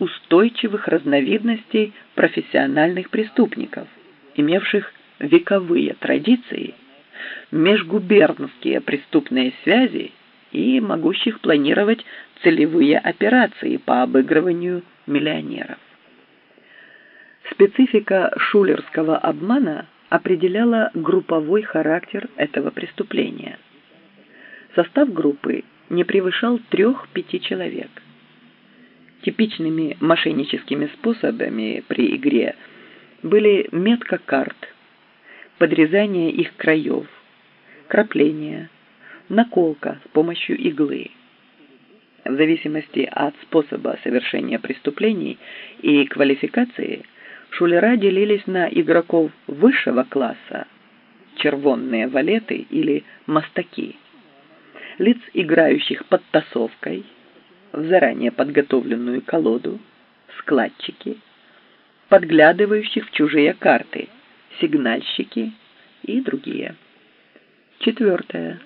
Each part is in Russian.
устойчивых разновидностей профессиональных преступников, имевших вековые традиции, межгубернские преступные связи и могущих планировать целевые операции по обыгрыванию миллионеров. Специфика шулерского обмана определяла групповой характер этого преступления. Состав группы не превышал трех-пяти человек. Типичными мошенническими способами при игре были метка карт, подрезание их краев, крапление, наколка с помощью иглы. В зависимости от способа совершения преступлений и квалификации, шулера делились на игроков высшего класса, червонные валеты или мастаки, лиц, играющих под тасовкой, в заранее подготовленную колоду, складчики, подглядывающих в чужие карты, сигнальщики и другие. Четвертое.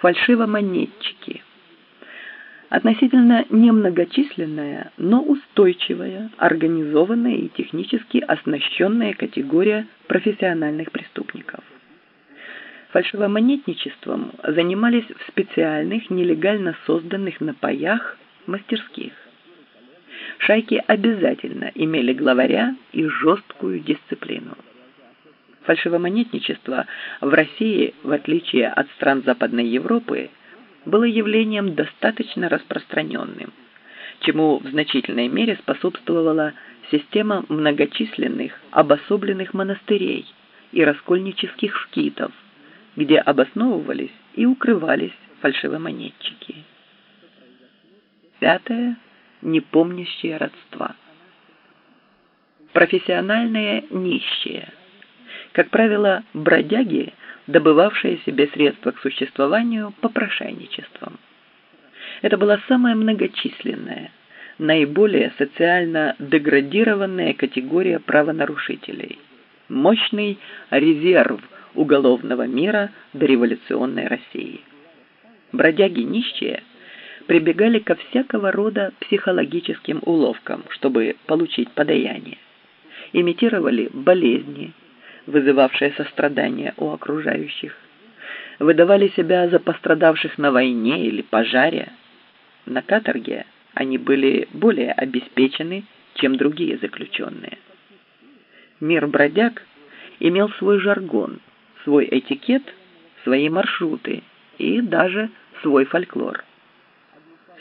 Фальшивомонетчики. Относительно немногочисленная, но устойчивая, организованная и технически оснащенная категория профессиональных преступников. Фальшивомонетничеством занимались в специальных, нелегально созданных на паях мастерских. Шайки обязательно имели главаря и жесткую дисциплину. Фальшивомонетничество в России, в отличие от стран Западной Европы, было явлением достаточно распространенным, чему в значительной мере способствовала система многочисленных обособленных монастырей и раскольнических скитов, где обосновывались и укрывались фальшивомонетчики. Пятое. Непомнящие родства. Профессиональные нищие – как правило, бродяги, добывавшие себе средства к существованию попрошайничеством. Это была самая многочисленная, наиболее социально деградированная категория правонарушителей. Мощный резерв уголовного мира до революционной России. Бродяги нищие прибегали ко всякого рода психологическим уловкам, чтобы получить подаяние. Имитировали болезни, вызывавшее сострадание у окружающих, выдавали себя за пострадавших на войне или пожаре. На каторге они были более обеспечены, чем другие заключенные. Мир бродяг имел свой жаргон, свой этикет, свои маршруты и даже свой фольклор.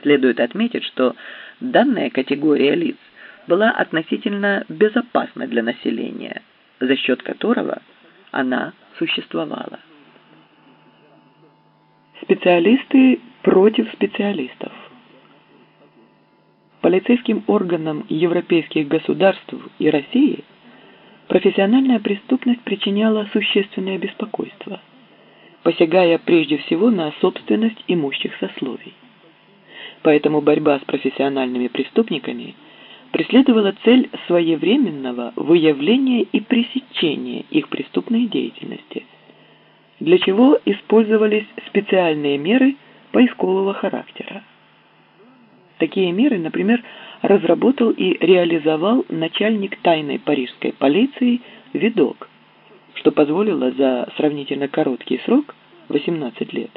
Следует отметить, что данная категория лиц была относительно безопасна для населения – за счет которого она существовала. Специалисты против специалистов. Полицейским органам европейских государств и России профессиональная преступность причиняла существенное беспокойство, посягая прежде всего на собственность имущих сословий. Поэтому борьба с профессиональными преступниками – преследовала цель своевременного выявления и пресечения их преступной деятельности, для чего использовались специальные меры поискового характера. Такие меры, например, разработал и реализовал начальник тайной парижской полиции Видок, что позволило за сравнительно короткий срок, 18 лет,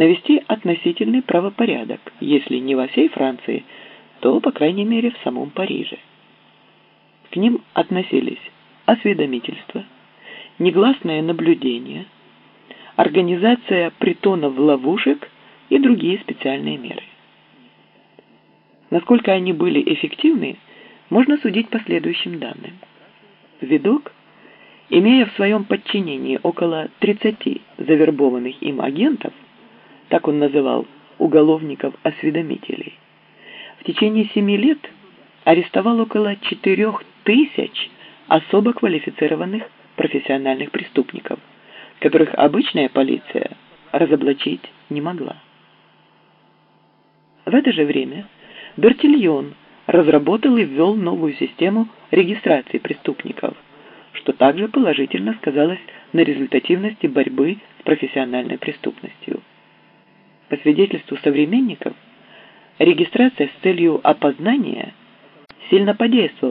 навести относительный правопорядок, если не во всей Франции, то, по крайней мере, в самом Париже. К ним относились осведомительство, негласное наблюдение, организация притонов-ловушек и другие специальные меры. Насколько они были эффективны, можно судить по следующим данным. Видок, имея в своем подчинении около 30 завербованных им агентов, так он называл уголовников-осведомителей, в течение семи лет арестовал около четырех тысяч особо квалифицированных профессиональных преступников, которых обычная полиция разоблачить не могла. В это же время Бертильон разработал и ввел новую систему регистрации преступников, что также положительно сказалось на результативности борьбы с профессиональной преступностью. По свидетельству современников, регистрация с целью опознания сильно подействовал